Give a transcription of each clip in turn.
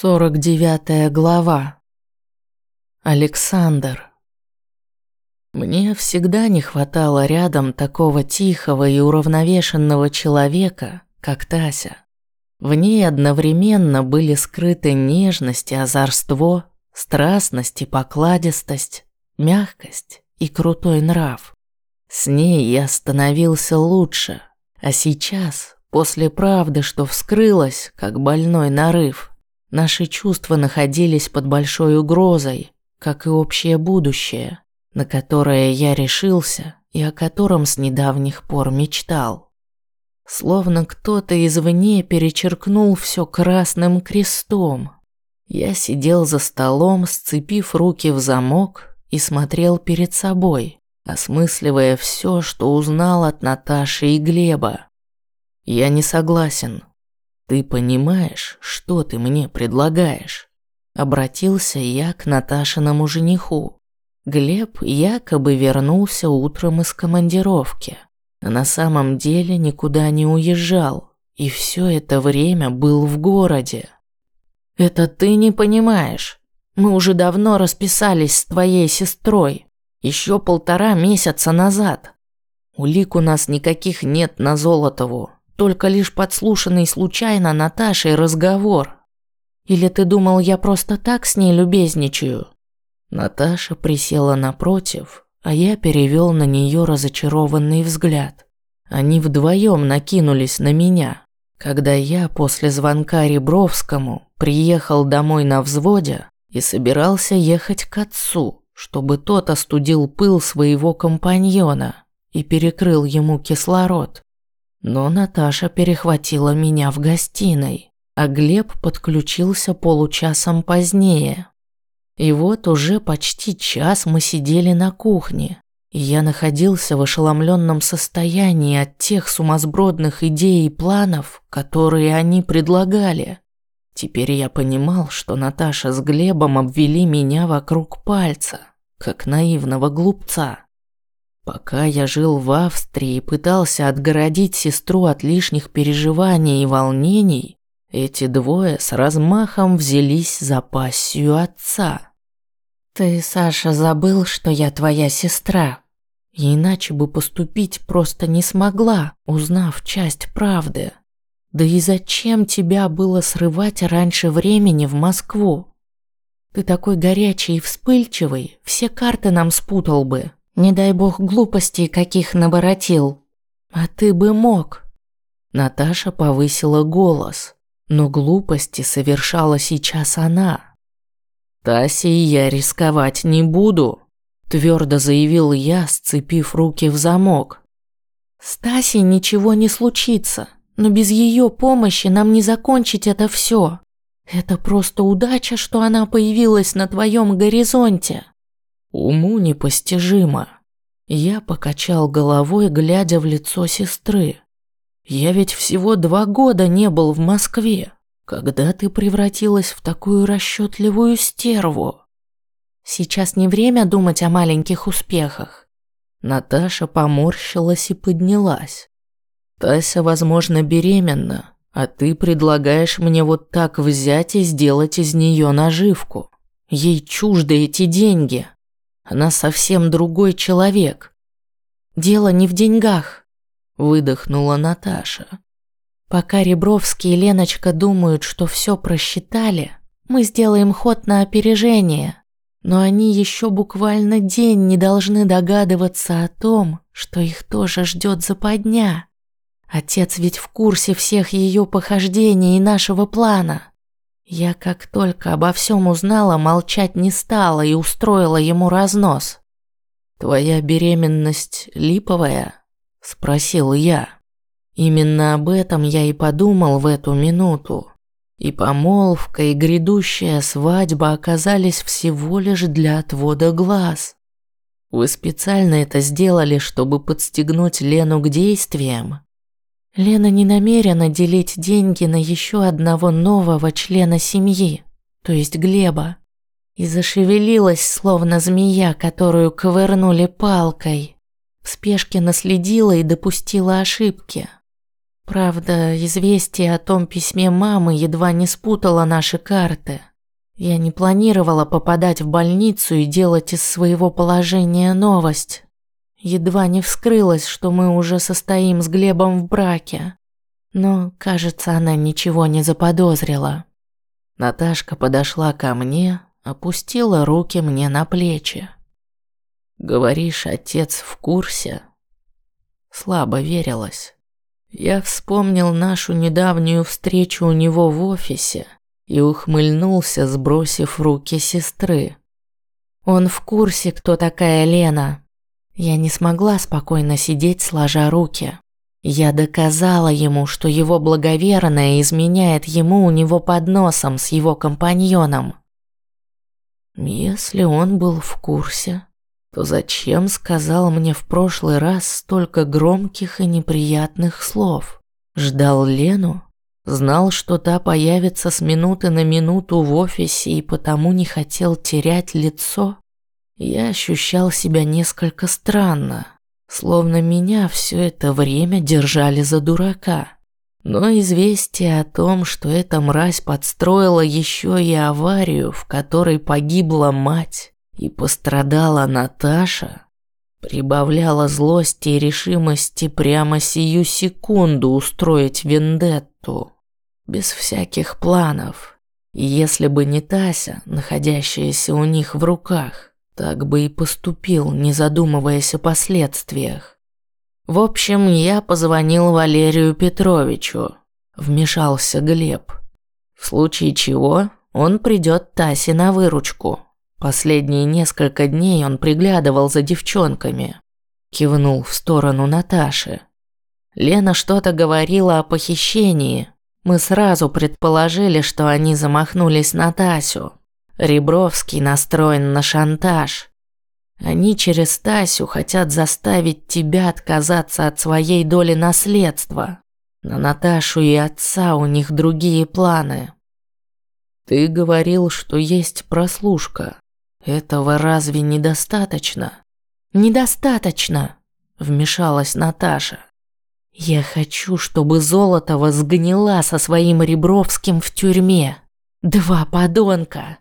Сорок девятая глава. Александр. Мне всегда не хватало рядом такого тихого и уравновешенного человека, как Тася. В ней одновременно были скрыты нежность и озорство, страстность и покладистость, мягкость и крутой нрав. С ней я становился лучше, а сейчас, после правды, что вскрылась, как больной нарыв, Наши чувства находились под большой угрозой, как и общее будущее, на которое я решился и о котором с недавних пор мечтал. Словно кто-то извне перечеркнул все красным крестом. Я сидел за столом, сцепив руки в замок и смотрел перед собой, осмысливая все, что узнал от Наташи и Глеба. Я не согласен, «Ты понимаешь, что ты мне предлагаешь?» Обратился я к Наташиному жениху. Глеб якобы вернулся утром из командировки, а на самом деле никуда не уезжал, и все это время был в городе. «Это ты не понимаешь. Мы уже давно расписались с твоей сестрой, еще полтора месяца назад. Улик у нас никаких нет на Золотову, только лишь подслушанный случайно Наташей разговор. Или ты думал, я просто так с ней любезничаю? Наташа присела напротив, а я перевел на нее разочарованный взгляд. Они вдвоем накинулись на меня. Когда я после звонка Ребровскому приехал домой на взводе и собирался ехать к отцу, чтобы тот остудил пыл своего компаньона и перекрыл ему кислород. Но Наташа перехватила меня в гостиной, а Глеб подключился получасом позднее. И вот уже почти час мы сидели на кухне, и я находился в ошеломленном состоянии от тех сумасбродных идей и планов, которые они предлагали. Теперь я понимал, что Наташа с Глебом обвели меня вокруг пальца, как наивного глупца. Пока я жил в Австрии и пытался отгородить сестру от лишних переживаний и волнений, эти двое с размахом взялись за пассию отца. «Ты, Саша, забыл, что я твоя сестра. Иначе бы поступить просто не смогла, узнав часть правды. Да и зачем тебя было срывать раньше времени в Москву? Ты такой горячий и вспыльчивый, все карты нам спутал бы, не дай бог глупостей каких наворотил. А ты бы мог. Наташа повысила голос, но глупости совершала сейчас она. Таси я рисковать не буду, твердо заявил я, сцепив руки в замок. С Тасей ничего не случится, но без ее помощи нам не закончить это все. Это просто удача, что она появилась на твоем горизонте. Уму непостижимо. Я покачал головой, глядя в лицо сестры. Я ведь всего два года не был в Москве. Когда ты превратилась в такую расчетливую стерву? Сейчас не время думать о маленьких успехах. Наташа поморщилась и поднялась. Тася, возможно, беременна, а ты предлагаешь мне вот так взять и сделать из нее наживку. Ей чужды эти деньги. Она совсем другой человек. Дело не в деньгах, выдохнула Наташа. Пока Ребровский и Леночка думают, что все просчитали, мы сделаем ход на опережение. Но они еще буквально день не должны догадываться о том, что их тоже ждет западня. Отец ведь в курсе всех ее похождений и нашего плана. Я как только обо всем узнала, молчать не стала и устроила ему разнос. «Твоя беременность липовая?» – спросил я. Именно об этом я и подумал в эту минуту. И помолвка, и грядущая свадьба оказались всего лишь для отвода глаз. Вы специально это сделали, чтобы подстегнуть Лену к действиям? Лена не намерена делить деньги на еще одного нового члена семьи, то есть Глеба, и зашевелилась, словно змея, которую ковырнули палкой. В спешке наследила и допустила ошибки. Правда, известие о том письме мамы едва не спутало наши карты. Я не планировала попадать в больницу и делать из своего положения новость. Едва не вскрылось, что мы уже состоим с Глебом в браке. Но, кажется, она ничего не заподозрила. Наташка подошла ко мне, опустила руки мне на плечи. «Говоришь, отец в курсе?» Слабо верилось. Я вспомнил нашу недавнюю встречу у него в офисе и ухмыльнулся, сбросив руки сестры. Он в курсе, кто такая Лена. Я не смогла спокойно сидеть, сложа руки. Я доказала ему, что его благоверная изменяет ему у него под носом с его компаньоном. Если он был в курсе, то зачем сказал мне в прошлый раз столько громких и неприятных слов? Ждал Лену? Знал, что та появится с минуты на минуту в офисе и потому не хотел терять лицо? Я ощущал себя несколько странно, словно меня все это время держали за дурака. Но известие о том, что эта мразь подстроила еще и аварию, в которой погибла мать и пострадала Наташа, прибавляло злости и решимости прямо сию секунду устроить вендетту, без всяких планов. И если бы не Тася, находящаяся у них в руках, так бы и поступил, не задумываясь о последствиях. В общем, я позвонил Валерию Петровичу. Вмешался Глеб. В случае чего он придет Тасе на выручку. Последние несколько дней он приглядывал за девчонками. Кивнул в сторону Наташи. Лена что-то говорила о похищении. Мы сразу предположили, что они замахнулись на Тасю. Ребровский настроен на шантаж. Они через Тасю хотят заставить тебя отказаться от своей доли наследства. На Наташу и отца у них другие планы. Ты говорил, что есть прослушка. Этого разве недостаточно? Недостаточно, вмешалась Наташа. Я хочу, чтобы Золотова сгнила со своим Ребровским в тюрьме. Два подонка.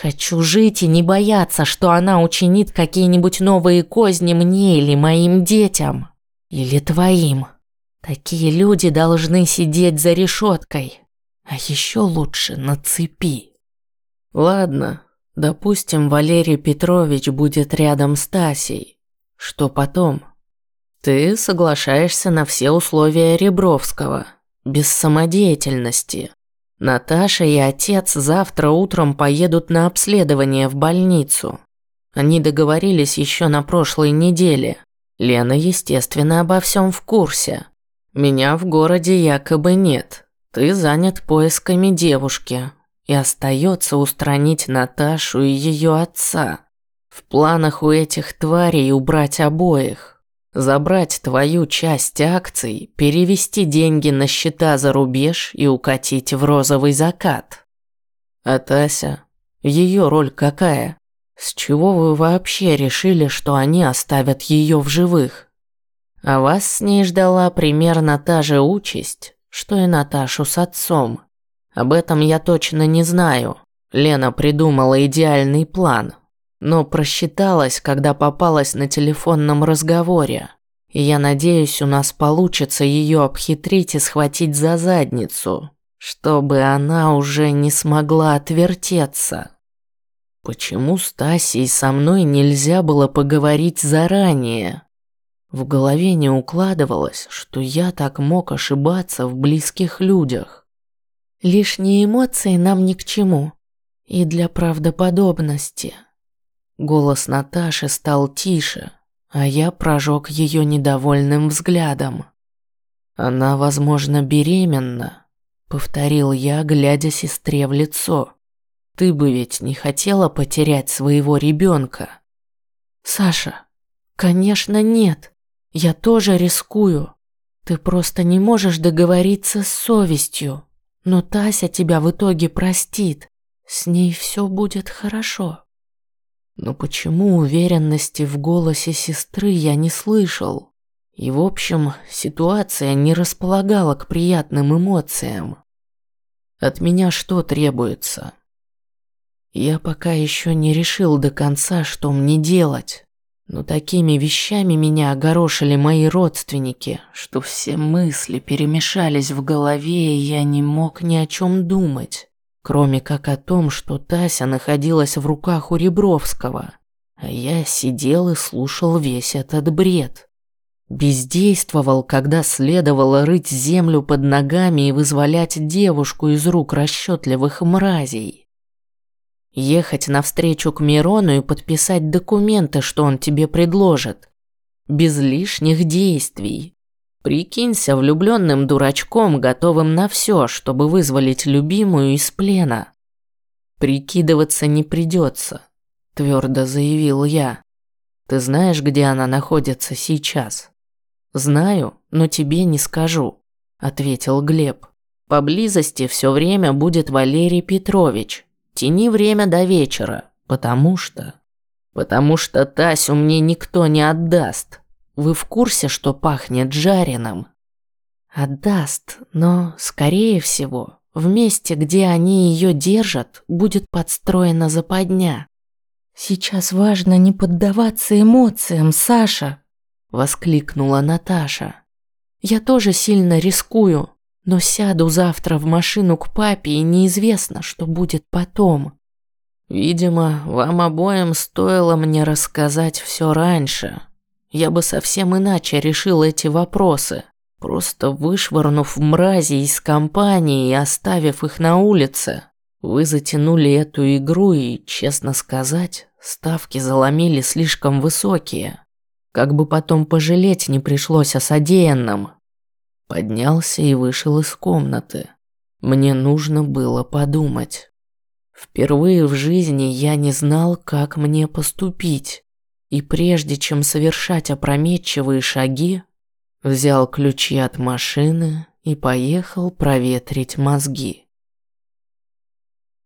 Хочу жить и не бояться, что она учинит какие-нибудь новые козни мне или моим детям. Или твоим. Такие люди должны сидеть за решеткой. А еще лучше на цепи. Ладно, допустим, Валерий Петрович будет рядом с Тасей. Что потом? Ты соглашаешься на все условия Ребровского, без самодеятельности. Наташа и отец завтра утром поедут на обследование в больницу. Они договорились еще на прошлой неделе. Лена, естественно, обо всем в курсе. Меня в городе якобы нет. Ты занят поисками девушки. И остается устранить Наташу и ее отца. В планах у этих тварей убрать обоих забрать твою часть акций, перевести деньги на счета за рубеж и укатить в розовый закат. А Тася, ее роль какая? С чего вы вообще решили, что они оставят ее в живых? А вас с ней ждала примерно та же участь, что и Наташу с отцом. Об этом я точно не знаю. Лена придумала идеальный план, но просчиталась, когда попалась на телефонном разговоре. Я надеюсь, у нас получится ее обхитрить и схватить за задницу, чтобы она уже не смогла отвертеться. Почему Стасей со мной нельзя было поговорить заранее? В голове не укладывалось, что я так мог ошибаться в близких людях. Лишние эмоции нам ни к чему. И для правдоподобности. Голос Наташи стал тише, а я прожег ее недовольным взглядом. «Она, возможно, беременна», — повторил я, глядя сестре в лицо. «Ты бы ведь не хотела потерять своего ребенка?» «Саша, конечно нет. Я тоже рискую. Ты просто не можешь договориться с совестью. Но Тася тебя в итоге простит. С ней все будет хорошо». Но почему уверенности в голосе сестры я не слышал? И в общем, ситуация не располагала к приятным эмоциям. От меня что требуется? Я пока еще не решил до конца, что мне делать. Но такими вещами меня огорошили мои родственники, что все мысли перемешались в голове, и я не мог ни о чем думать, кроме как о том, что Тася находилась в руках у Ребровского, а я сидел и слушал весь этот бред. Бездействовал, когда следовало рыть землю под ногами и вызволять девушку из рук расчетливых мразей. Ехать навстречу к Мирону и подписать документы, что он тебе предложит. Без лишних действий. Прикинься влюбленным дурачком, готовым на все, чтобы вызволить любимую из плена. Прикидываться не придется, твердо заявил я. Ты знаешь, где она находится сейчас? Знаю, но тебе не скажу, ответил Глеб. Поблизости все время будет Валерий Петрович. Тяни время до вечера, потому что... Потому что Тасю мне никто не отдаст. Вы в курсе, что пахнет жареным? Отдаст, но, скорее всего, в месте, где они ее держат, будет подстроена западня. Сейчас важно не поддаваться эмоциям, Саша, воскликнула Наташа. Я тоже сильно рискую, но сяду завтра в машину к папе, и неизвестно, что будет потом. Видимо, вам обоим стоило мне рассказать все раньше. Я бы совсем иначе решил эти вопросы, просто вышвырнув мрази из компании и оставив их на улице. Вы затянули эту игру и, честно сказать, ставки заломили слишком высокие. Как бы потом пожалеть не пришлось о содеянном. Поднялся и вышел из комнаты. Мне нужно было подумать. Впервые в жизни я не знал, как мне поступить. И прежде чем совершать опрометчивые шаги, взял ключи от машины и поехал проветрить мозги.